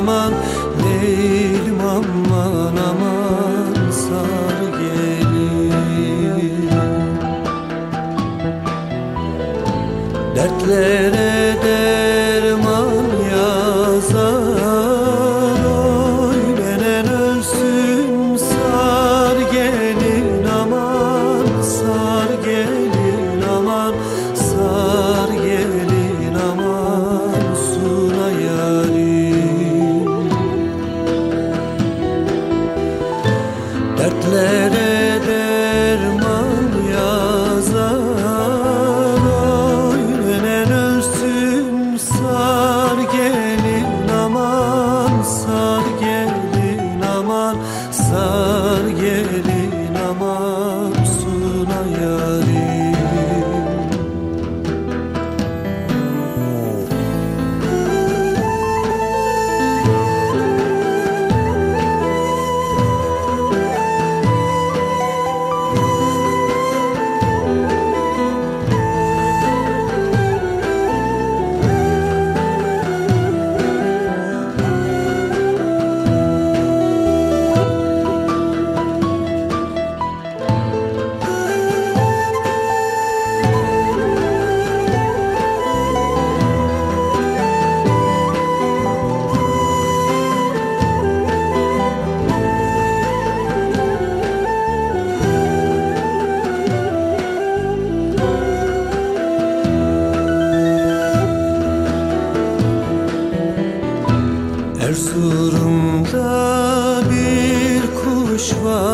aman Leylim aman aman sar gelin Dertlere de sar gelin boş.